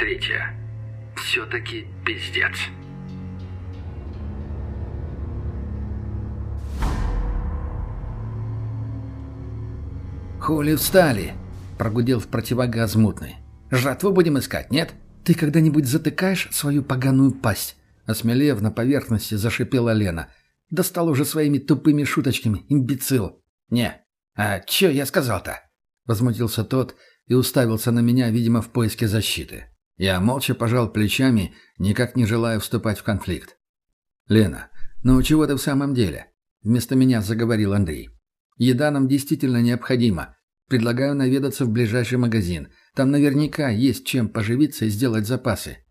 Третья. Все-таки пиздец. «Хули встали?» — прогудел в противогаз мутный. «Жратву будем искать, нет? Ты когда-нибудь затыкаешь свою поганую пасть?» Осмелев на поверхности, зашипела Лена. «Достал уже своими тупыми шуточками, имбецил!» «Не, а чё я сказал-то?» Возмутился тот и уставился на меня, видимо, в поиске защиты. Я молча пожал плечами, никак не желая вступать в конфликт. «Лена, ну чего ты в самом деле?» Вместо меня заговорил Андрей. «Еда нам действительно необходима. Предлагаю наведаться в ближайший магазин. Там наверняка есть чем поживиться и сделать запасы».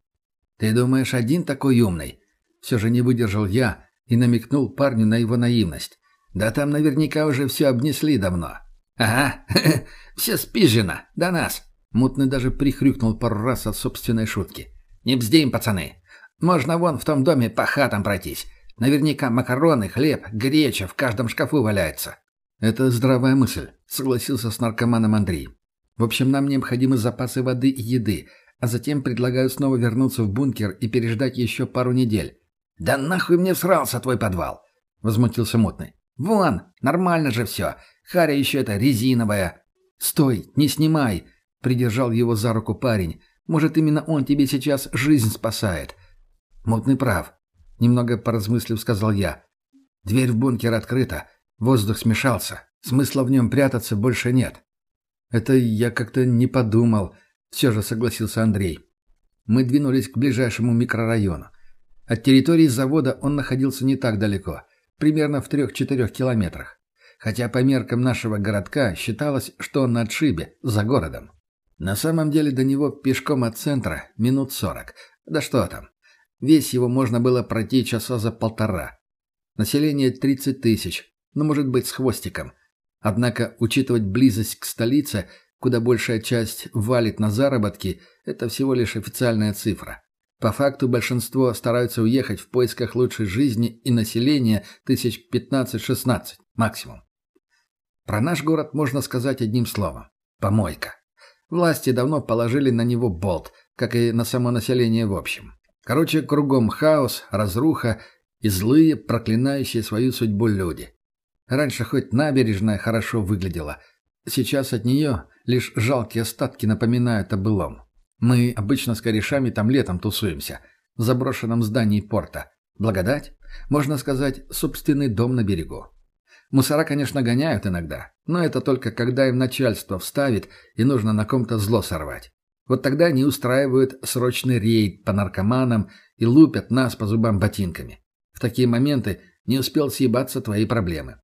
«Ты думаешь, один такой умный?» Все же не выдержал я и намекнул парню на его наивность. «Да там наверняка уже все обнесли давно». «Ага, все спижено, до нас». Мутный даже прихрюкнул пару раз от собственной шутки. «Не бздим, пацаны. Можно вон в том доме по хатам пройтись. Наверняка макароны, хлеб, греча в каждом шкафу валяются». «Это здравая мысль», — согласился с наркоманом Андрей. «В общем, нам необходимы запасы воды и еды, а затем предлагаю снова вернуться в бункер и переждать еще пару недель». «Да нахуй мне всрался твой подвал!» — возмутился Мутный. «Вон, нормально же все. Харя еще это резиновая». «Стой, не снимай!» — придержал его за руку парень. «Может, именно он тебе сейчас жизнь спасает». «Мутный прав», — немного поразмыслив, сказал я. «Дверь в бункер открыта. Воздух смешался. Смысла в нем прятаться больше нет». «Это я как-то не подумал», — все же согласился Андрей. Мы двинулись к ближайшему микрорайону. От территории завода он находился не так далеко, примерно в трех-четырех километрах хотя по меркам нашего городка считалось, что он на отшибе, за городом. На самом деле до него пешком от центра минут сорок. Да что там. Весь его можно было пройти часа за полтора. Население 30 тысяч, ну, может быть, с хвостиком. Однако учитывать близость к столице, куда большая часть валит на заработки, это всего лишь официальная цифра. По факту большинство стараются уехать в поисках лучшей жизни и населения тысяч 15-16 максимум. Про наш город можно сказать одним словом – помойка. Власти давно положили на него болт, как и на само население в общем. Короче, кругом хаос, разруха и злые, проклинающие свою судьбу люди. Раньше хоть набережная хорошо выглядела, сейчас от нее лишь жалкие остатки напоминают о былом. Мы обычно с корешами там летом тусуемся, в заброшенном здании порта. Благодать? Можно сказать, собственный дом на берегу. Мусора, конечно, гоняют иногда, но это только когда им начальство вставит и нужно на ком-то зло сорвать. Вот тогда они устраивают срочный рейд по наркоманам и лупят нас по зубам ботинками. В такие моменты не успел съебаться твои проблемы.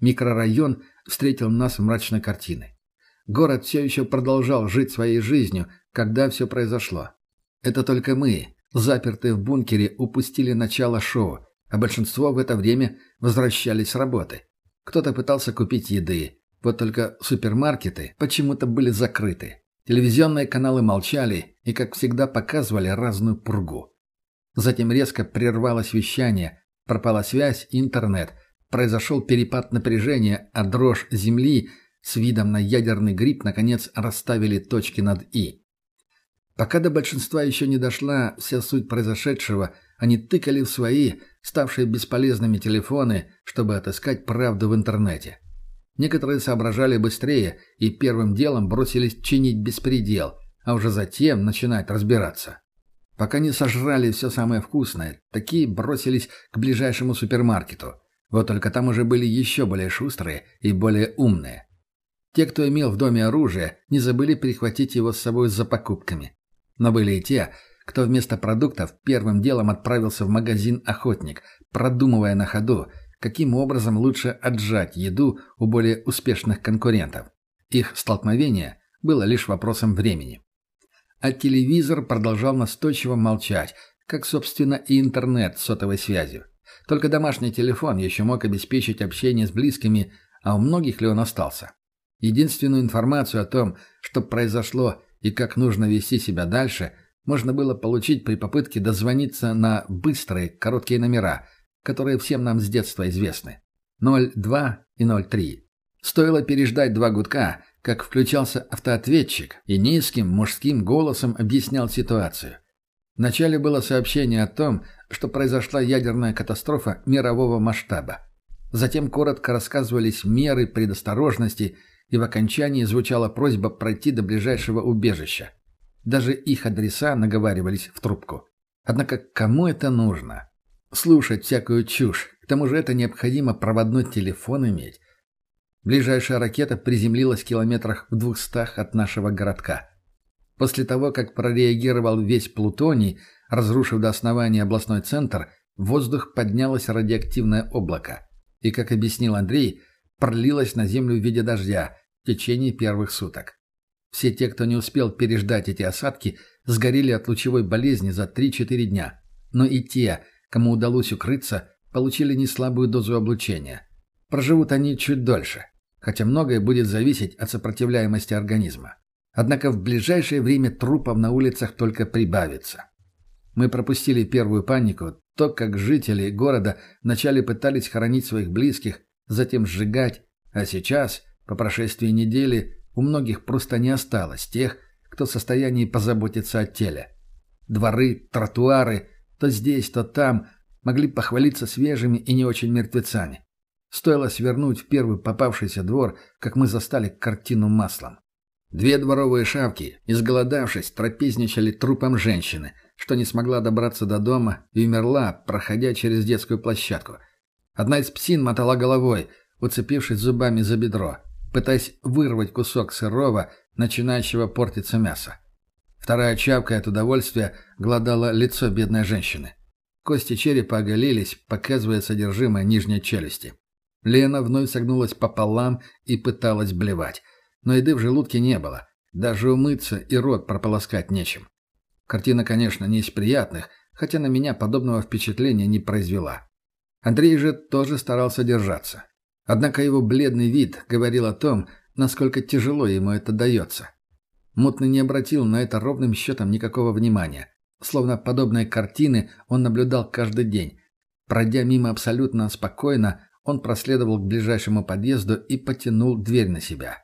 Микрорайон встретил нас мрачной картиной. Город все еще продолжал жить своей жизнью, когда все произошло. Это только мы, запертые в бункере, упустили начало шоу, а большинство в это время возвращались с работы. Кто-то пытался купить еды. Вот только супермаркеты почему-то были закрыты. Телевизионные каналы молчали и, как всегда, показывали разную пургу. Затем резко прервалось вещание, пропала связь интернет. Произошел перепад напряжения, а дрожь земли с видом на ядерный гриб наконец расставили точки над «и». Пока до большинства еще не дошла вся суть произошедшего – они тыкали в свои, ставшие бесполезными телефоны, чтобы отыскать правду в интернете. Некоторые соображали быстрее и первым делом бросились чинить беспредел, а уже затем начинать разбираться. Пока не сожрали все самое вкусное, такие бросились к ближайшему супермаркету. Вот только там уже были еще более шустрые и более умные. Те, кто имел в доме оружие, не забыли прихватить его с собой за покупками. Но были и те, кто вместо продуктов первым делом отправился в магазин «Охотник», продумывая на ходу, каким образом лучше отжать еду у более успешных конкурентов. Их столкновение было лишь вопросом времени. А телевизор продолжал настойчиво молчать, как, собственно, и интернет с сотовой связью. Только домашний телефон еще мог обеспечить общение с близкими, а у многих ли он остался? Единственную информацию о том, что произошло и как нужно вести себя дальше – можно было получить при попытке дозвониться на быстрые, короткие номера, которые всем нам с детства известны. 02 и 03. Стоило переждать два гудка, как включался автоответчик и низким мужским голосом объяснял ситуацию. Вначале было сообщение о том, что произошла ядерная катастрофа мирового масштаба. Затем коротко рассказывались меры предосторожности, и в окончании звучала просьба пройти до ближайшего убежища. Даже их адреса наговаривались в трубку. Однако кому это нужно? Слушать всякую чушь. К тому же это необходимо проводной телефон иметь. Ближайшая ракета приземлилась в километрах в двухстах от нашего городка. После того, как прореагировал весь плутоний, разрушив до основания областной центр, в воздух поднялось радиоактивное облако. И, как объяснил Андрей, пролилось на землю в виде дождя в течение первых суток. Все те, кто не успел переждать эти осадки, сгорели от лучевой болезни за 3-4 дня. Но и те, кому удалось укрыться, получили неслабую дозу облучения. Проживут они чуть дольше, хотя многое будет зависеть от сопротивляемости организма. Однако в ближайшее время трупов на улицах только прибавится. Мы пропустили первую панику, то, как жители города вначале пытались хоронить своих близких, затем сжигать, а сейчас, по прошествии недели, у многих просто не осталось тех, кто в состоянии позаботиться о теле. Дворы, тротуары, то здесь, то там, могли похвалиться свежими и не очень мертвецами. Стоило свернуть в первый попавшийся двор, как мы застали картину маслом. Две дворовые шавки, изголодавшись, трапезничали трупом женщины, что не смогла добраться до дома и умерла, проходя через детскую площадку. Одна из псин мотала головой, уцепившись зубами за бедро, пытаясь вырвать кусок сырого, начинающего портиться мяса. Вторая чавка от удовольствия гладала лицо бедной женщины. Кости черепа оголились, показывая содержимое нижней челюсти. Лена вновь согнулась пополам и пыталась блевать. Но еды в желудке не было. Даже умыться и рот прополоскать нечем. Картина, конечно, не из приятных, хотя на меня подобного впечатления не произвела. Андрей же тоже старался держаться. Однако его бледный вид говорил о том, насколько тяжело ему это дается. Мутный не обратил на это ровным счетом никакого внимания. Словно подобные картины он наблюдал каждый день. Пройдя мимо абсолютно спокойно, он проследовал к ближайшему подъезду и потянул дверь на себя.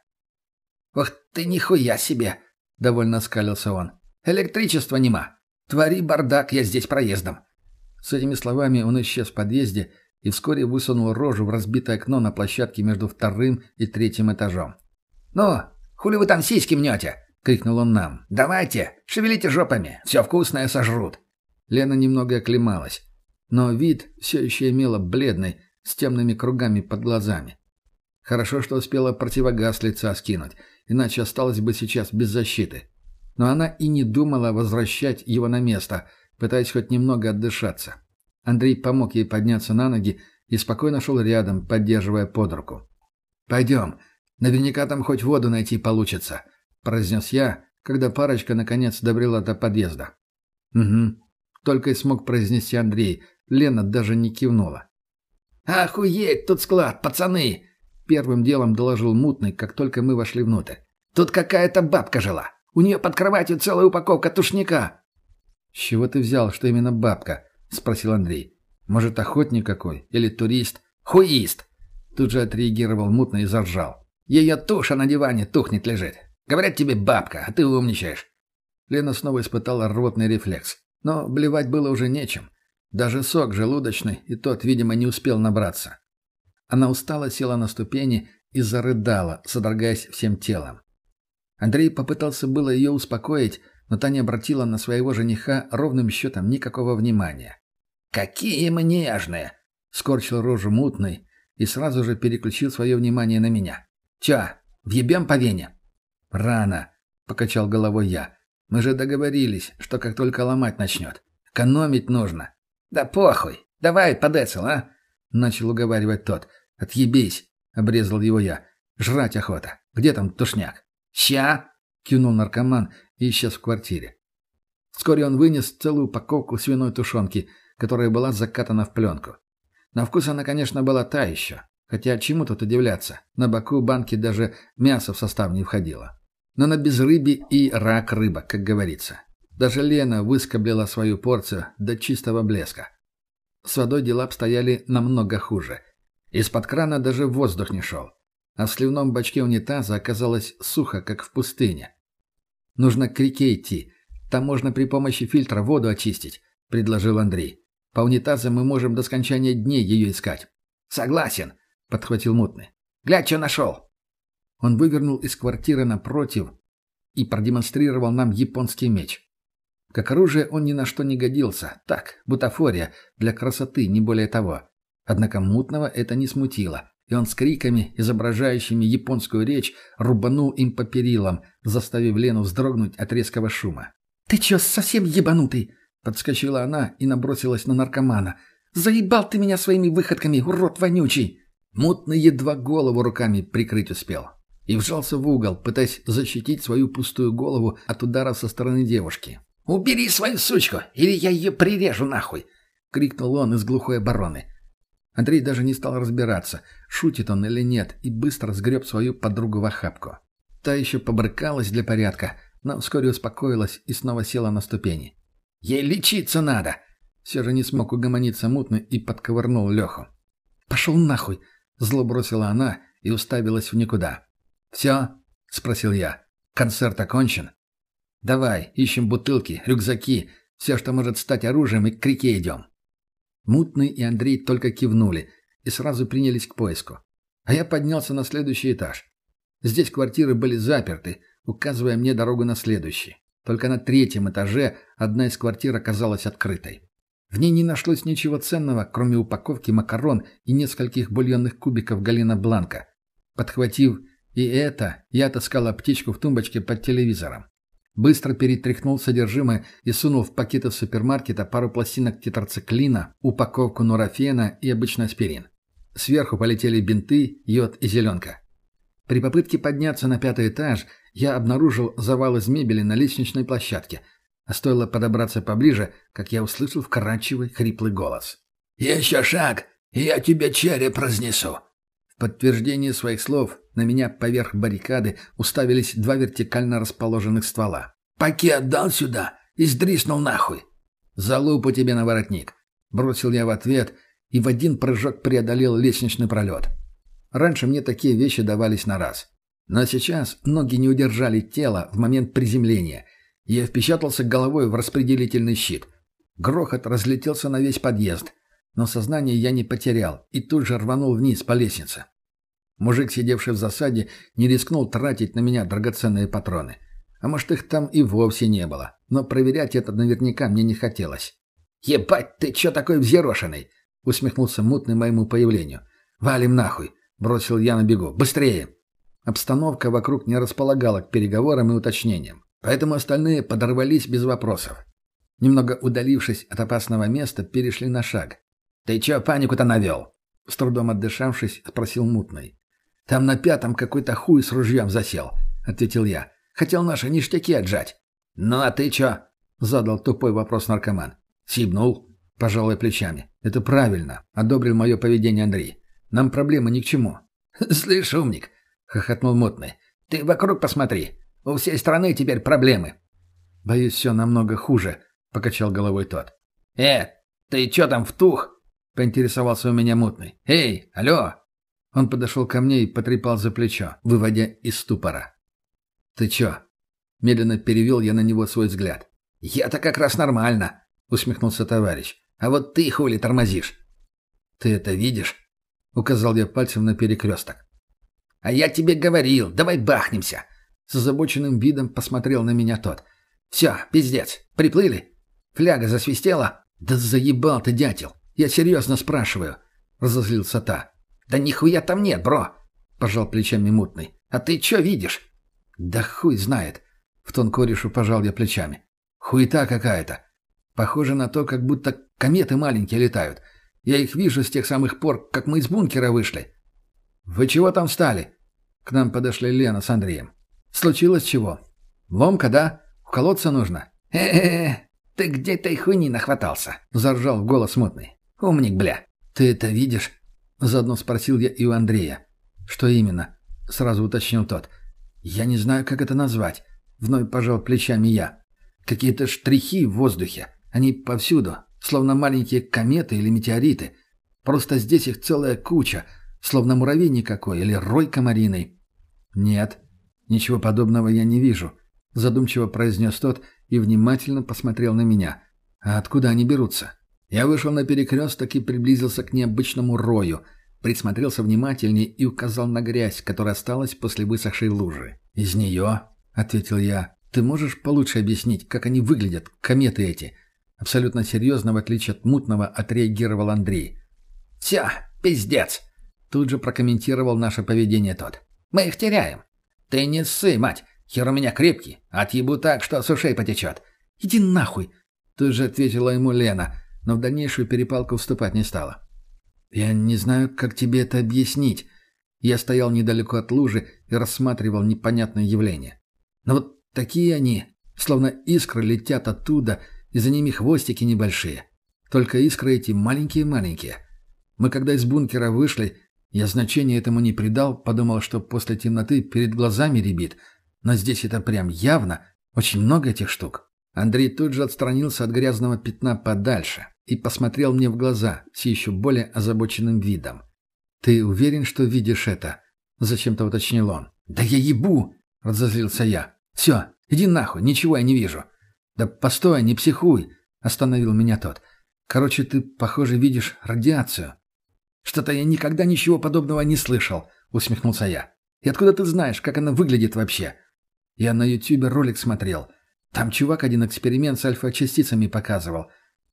«Ох ты нихуя себе!» — довольно скалился он. «Электричества нема. Твори бардак, я здесь проездом». С этими словами он исчез в подъезде и вскоре высунул рожу в разбитое окно на площадке между вторым и третьим этажом. «Ну, хули вы там сиськи мнете?» — крикнул он нам. «Давайте, шевелите жопами, все вкусное сожрут». Лена немного оклемалась, но вид все еще имела бледный, с темными кругами под глазами. Хорошо, что успела противогаз лица скинуть, иначе осталась бы сейчас без защиты. Но она и не думала возвращать его на место, пытаясь хоть немного отдышаться. Андрей помог ей подняться на ноги и спокойно шел рядом, поддерживая под руку. «Пойдем. Наверняка там хоть воду найти получится», — произнес я, когда парочка наконец добрела до подъезда. «Угу». Только и смог произнести Андрей. Лена даже не кивнула. «Охуеть, тут склад, пацаны!» Первым делом доложил мутный, как только мы вошли внутрь. «Тут какая-то бабка жила. У нее под кроватью целая упаковка тушника». «С чего ты взял, что именно бабка?» — спросил Андрей. «Может, охотник какой? Или турист?» «Хуист!» Тут же отреагировал мутно и заржал. «Ее туша на диване тухнет лежит. Говорят тебе бабка, а ты умничаешь». Лена снова испытала рвотный рефлекс. Но блевать было уже нечем. Даже сок желудочный, и тот, видимо, не успел набраться. Она устало села на ступени и зарыдала, содрогаясь всем телом. Андрей попытался было ее успокоить, но та не обратила на своего жениха ровным счетом никакого внимания. «Какие мы нежные!» — скорчил рожу мутный и сразу же переключил свое внимание на меня. «Чё, въебем по вене?» «Рано», — покачал головой я. «Мы же договорились, что как только ломать начнет. Экономить нужно. «Да похуй! Давай по а?» — начал уговаривать тот. «Отъебись!» — обрезал его я. «Жрать охота. Где там тушняк?» «Ща!» — кивнул наркоман и исчез в квартире. Вскоре он вынес целую упаковку свиной тушенки, которая была закатана в пленку. На вкус она, конечно, была та еще. Хотя чему тут удивляться? На боку банки даже мясо в состав не входило. Но на безрыбье и рак рыба, как говорится. Даже Лена выскоблила свою порцию до чистого блеска. С водой дела обстояли намного хуже. Из-под крана даже воздух не шел. а в сливном бачке унитаза оказалось сухо, как в пустыне. «Нужно к реке идти. Там можно при помощи фильтра воду очистить», — предложил Андрей. «По унитазам мы можем до скончания дней ее искать». «Согласен», — подхватил мутный. «Глядь, что нашел». Он вывернул из квартиры напротив и продемонстрировал нам японский меч. Как оружие он ни на что не годился. Так, бутафория, для красоты, не более того. Однако мутного это не смутило, и он с криками, изображающими японскую речь, рубанул им по перилам, заставив Лену вздрогнуть от резкого шума. «Ты чё, совсем ебанутый?» Подскочила она и набросилась на наркомана. «Заебал ты меня своими выходками, урод вонючий!» Мутный едва голову руками прикрыть успел. И вжался в угол, пытаясь защитить свою пустую голову от удара со стороны девушки. «Убери свою сучку, или я ее прирежу нахуй!» — крикнул он из глухой обороны. Андрей даже не стал разбираться, шутит он или нет, и быстро сгреб свою подругу в охапку. Та еще побрыкалась для порядка, но вскоре успокоилась и снова села на ступени. «Ей лечиться надо!» Же не смог угомониться мутно и подковырнул Леху. «Пошел нахуй!» — зло бросила она и уставилась в никуда. «Все?» — спросил я. «Концерт окончен?» Давай, ищем бутылки, рюкзаки, все, что может стать оружием, и к реке идем. Мутный и Андрей только кивнули и сразу принялись к поиску. А я поднялся на следующий этаж. Здесь квартиры были заперты, указывая мне дорогу на следующий. Только на третьем этаже одна из квартир оказалась открытой. В ней не нашлось ничего ценного, кроме упаковки макарон и нескольких бульонных кубиков Галина Бланка. Подхватив и это, я отыскал аптечку в тумбочке под телевизором. Быстро перетряхнул содержимое и сунул в пакеты супермаркета пару пластинок тетрациклина, упаковку нурофена и обычный аспирин. Сверху полетели бинты, йод и зеленка. При попытке подняться на пятый этаж я обнаружил завал из мебели на лестничной площадке. А стоило подобраться поближе, как я услышал вкрадчивый, хриплый голос. «Еще шаг, и я тебе череп разнесу!» В подтверждение своих слов на меня поверх баррикады уставились два вертикально расположенных ствола. «Пакет дал сюда и сдриснул нахуй!» «Залупу тебе на воротник!» Бросил я в ответ и в один прыжок преодолел лестничный пролет. Раньше мне такие вещи давались на раз. Но сейчас ноги не удержали тело в момент приземления. Я впечатался головой в распределительный щит. Грохот разлетелся на весь подъезд. Но сознание я не потерял и тут же рванул вниз по лестнице. Мужик, сидевший в засаде, не рискнул тратить на меня драгоценные патроны. А может, их там и вовсе не было. Но проверять это наверняка мне не хотелось. «Ебать, ты чё такой взъерошенный?» — усмехнулся мутный моему появлению. «Валим нахуй!» — бросил я на бегу. «Быстрее!» Обстановка вокруг не располагала к переговорам и уточнениям. Поэтому остальные подорвались без вопросов. Немного удалившись от опасного места, перешли на шаг. «Ты чё панику-то навёл?» С трудом отдышавшись, спросил мутный. «Там на пятом какой-то хуй с ружьем засел», — ответил я. «Хотел наши ништяки отжать». «Ну а ты чё?» — задал тупой вопрос наркоман. «Сибнул», — пожалуй плечами. «Это правильно», — одобрил мое поведение Андрей. «Нам проблемы ни к чему». «Слышь, умник», — хохотнул мутный. «Ты вокруг посмотри. У всей страны теперь проблемы». «Боюсь, все намного хуже», — покачал головой тот. «Э, ты чё там втух?» — поинтересовался у меня мутный. «Эй, алло!» Он подошел ко мне и потрепал за плечо, выводя из ступора. «Ты чё?» Медленно перевел я на него свой взгляд. «Я-то как раз нормально», — усмехнулся товарищ. «А вот ты хули тормозишь?» «Ты это видишь?» — указал я пальцем на перекресток. «А я тебе говорил, давай бахнемся!» С озабоченным видом посмотрел на меня тот. «Все, пиздец, приплыли? Фляга засвистела?» «Да заебал ты, дятел! Я серьезно спрашиваю!» — разозлился та. «Да нихуя там нет, бро!» — пожал плечами мутный. «А ты чё видишь?» «Да хуй знает!» — в тон корешу пожал я плечами. «Хуета какая-то. Похоже на то, как будто кометы маленькие летают. Я их вижу с тех самых пор, как мы из бункера вышли». «Вы чего там встали?» К нам подошли Лена с Андреем. «Случилось чего? Ломка, да? В колодца нужно?» «Э-э-э, ты где этой хуйни нахватался?» — заржал в голос мутный. «Умник, бля!» «Ты это видишь?» Заодно спросил я и у Андрея. «Что именно?» — сразу уточнил тот. «Я не знаю, как это назвать». Вновь пожал плечами я. «Какие-то штрихи в воздухе. Они повсюду, словно маленькие кометы или метеориты. Просто здесь их целая куча, Словно муравейник какой или рой комариный. «Нет, ничего подобного я не вижу», — задумчиво произнес тот и внимательно посмотрел на меня. «А откуда они берутся?» Я вышел на перекресток и приблизился к необычному рою, присмотрелся внимательнее и указал на грязь, которая осталась после высохшей лужи. «Из нее?» — ответил я. «Ты можешь получше объяснить, как они выглядят, кометы эти?» Абсолютно серьезно, в отличие от мутного, отреагировал Андрей. «Все, пиздец!» Тут же прокомментировал наше поведение тот. «Мы их теряем. Ты не ссы, мать. Хер у меня крепкий. Отъебу так, что с ушей потечет. Иди нахуй!» Тут же ответила ему Лена, но в дальнейшую перепалку вступать не стала. «Я не знаю, как тебе это объяснить». Я стоял недалеко от лужи и рассматривал непонятное явление. Но вот такие они, словно искры летят оттуда, и за ними хвостики небольшие. Только искры эти маленькие-маленькие. Мы когда из бункера вышли, я значения этому не придал, подумал, что после темноты перед глазами ребит. Но здесь это прям явно, очень много этих штук. Андрей тут же отстранился от грязного пятна подальше и посмотрел мне в глаза с еще более озабоченным видом. «Ты уверен, что видишь это?» — зачем-то уточнил он. «Да я ебу!» — разозлился я. «Все, иди нахуй, ничего я не вижу». «Да постой, не психуй!» — остановил меня тот. «Короче, ты, похоже, видишь радиацию. «Что-то я никогда ничего подобного не слышал», — усмехнулся я. «И откуда ты знаешь, как она выглядит вообще?» «Я на Ютубе ролик смотрел. Там чувак один эксперимент с альфа-частицами показывал.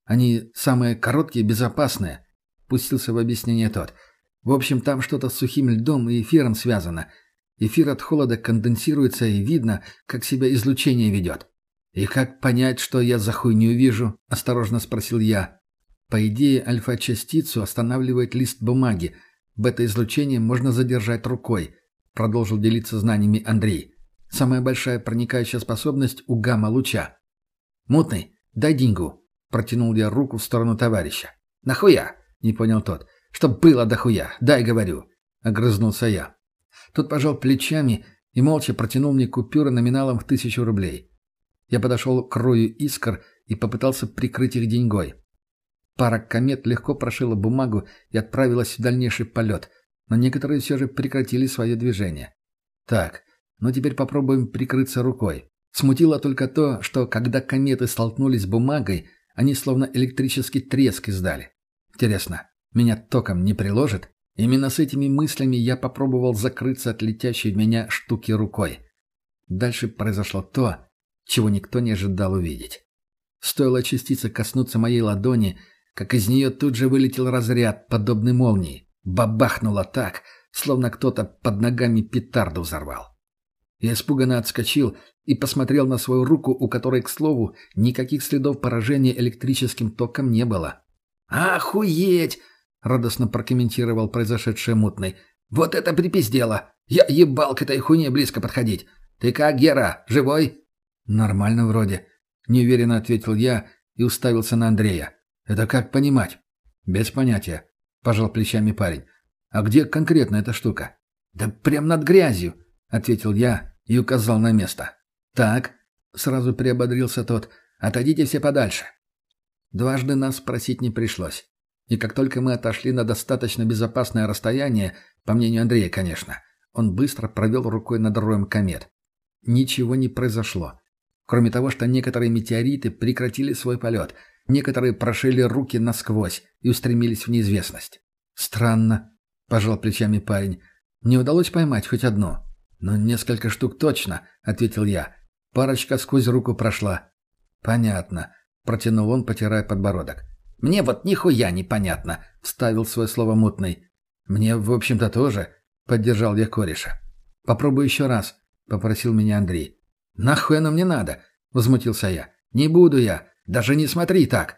Они самые короткие, безопасные», — пустился в объяснение тот. «В общем, там что-то с сухим льдом и эфиром связано. Эфир от холода конденсируется, и видно, как себя излучение ведет». «И как понять, что я за хуйню вижу?» — осторожно спросил я. По идее, альфа-частицу останавливает лист бумаги. Бета-излучение можно задержать рукой, продолжил делиться знаниями Андрей. Самая большая проникающая способность у гамма-луча. «Мутный, дай деньгу», — протянул я руку в сторону товарища. «Нахуя?» — не понял тот. «Чтоб было дохуя, дай говорю», — огрызнулся я. Тот пожал плечами и молча протянул мне купюры номиналом в тысячу рублей. Я подошел к рою искр и попытался прикрыть их деньгой. Пара комет легко прошила бумагу и отправилась в дальнейший полет, но некоторые все же прекратили свое движение. Так, ну теперь попробуем прикрыться рукой. Смутило только то, что когда кометы столкнулись с бумагой, они словно электрический треск издали. Интересно, меня током не приложит? Именно с этими мыслями я попробовал закрыться от летящей в меня штуки рукой. Дальше произошло то, чего никто не ожидал увидеть. Стоило частице коснуться моей ладони, как из нее тут же вылетел разряд, подобный молнии. Бабахнуло так, словно кто-то под ногами петарду взорвал. Я испуганно отскочил и посмотрел на свою руку, у которой, к слову, никаких следов поражения электрическим током не было. «Охуеть!» — радостно прокомментировал произошедшее мутный. «Вот это припиздело! Я ебал к этой хуйне близко подходить! Ты как, Гера, живой?» «Нормально вроде», — неуверенно ответил я и уставился на Андрея. «Это как понимать?» «Без понятия», — пожал плечами парень. «А где конкретно эта штука?» «Да прям над грязью», — ответил я и указал на место. «Так», — сразу приободрился тот, — «отойдите все подальше». Дважды нас спросить не пришлось. И как только мы отошли на достаточно безопасное расстояние, по мнению Андрея, конечно, он быстро провел рукой над роем комет. Ничего не произошло. Кроме того, что некоторые метеориты прекратили свой полет — Некоторые прошили руки насквозь и устремились в неизвестность. «Странно», — пожал плечами парень. «Не удалось поймать хоть одно». «Ну, несколько штук точно», — ответил я. «Парочка сквозь руку прошла». «Понятно», — протянул он, потирая подбородок. «Мне вот нихуя непонятно», — вставил свое слово мутный. «Мне, в общем-то, тоже», — поддержал я кореша. «Попробуй еще раз», — попросил меня Андрей. «Нахуй оно мне надо?» — возмутился я. «Не буду я. Даже не смотри так.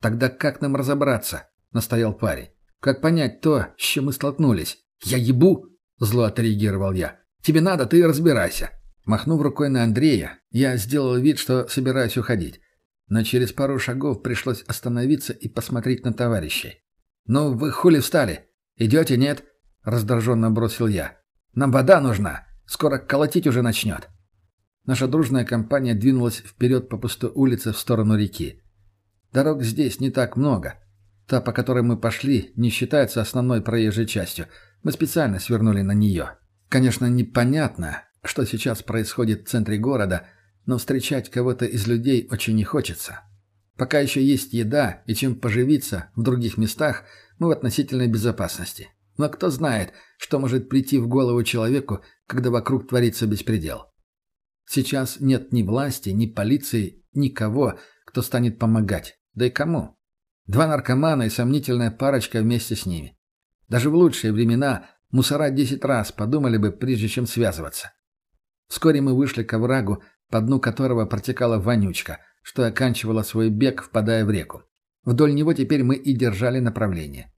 Тогда как нам разобраться? Настоял парень. Как понять то, с чем мы столкнулись? Я ебу, зло отреагировал я. Тебе надо, ты разбирайся. Махнув рукой на Андрея, я сделал вид, что собираюсь уходить. Но через пару шагов пришлось остановиться и посмотреть на товарищей. «Ну, вы хули встали? Идете, нет?» — раздраженно бросил я. «Нам вода нужна. Скоро колотить уже начнет». Наша дружная компания двинулась вперед по пустой улице в сторону реки. Дорог здесь не так много. Та, по которой мы пошли, не считается основной проезжей частью. Мы специально свернули на нее. Конечно, непонятно, что сейчас происходит в центре города, но встречать кого-то из людей очень не хочется. Пока еще есть еда и чем поживиться в других местах, мы в относительной безопасности. Но кто знает, что может прийти в голову человеку, когда вокруг творится беспредел. Сейчас нет ни власти, ни полиции, никого, кто станет помогать. Да и кому? Два наркомана и сомнительная парочка вместе с ними. Даже в лучшие времена мусора десять раз подумали бы, прежде чем связываться. Вскоре мы вышли к оврагу, по дну которого протекала вонючка, что оканчивала свой бег, впадая в реку. Вдоль него теперь мы и держали направление.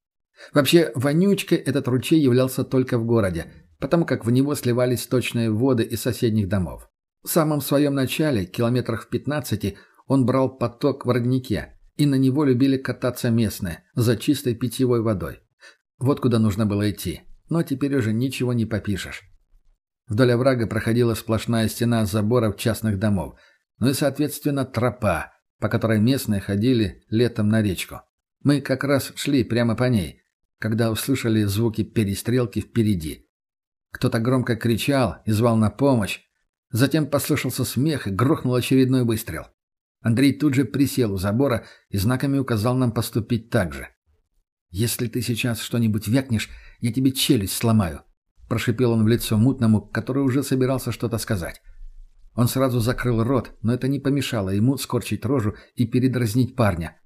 Вообще, вонючкой этот ручей являлся только в городе, потому как в него сливались сточные воды из соседних домов. В самом своем начале, километрах в 15, он брал поток в роднике, и на него любили кататься местные, за чистой питьевой водой. Вот куда нужно было идти. Но теперь уже ничего не попишешь. Вдоль оврага проходила сплошная стена заборов частных домов, ну и, соответственно, тропа, по которой местные ходили летом на речку. Мы как раз шли прямо по ней, когда услышали звуки перестрелки впереди. Кто-то громко кричал и звал на помощь. Затем послышался смех и грохнул очередной выстрел. Андрей тут же присел у забора и знаками указал нам поступить так же. «Если ты сейчас что-нибудь вякнешь, я тебе челюсть сломаю», — прошипел он в лицо мутному, который уже собирался что-то сказать. Он сразу закрыл рот, но это не помешало ему скорчить рожу и передразнить парня.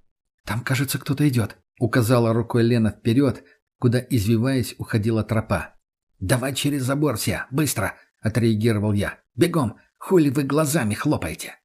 «Там, кажется, кто-то идет», — указала рукой Лена вперед, куда, извиваясь, уходила тропа. «Давай через забор все, быстро!» — отреагировал я. «Бегом! Хули вы глазами хлопаете?»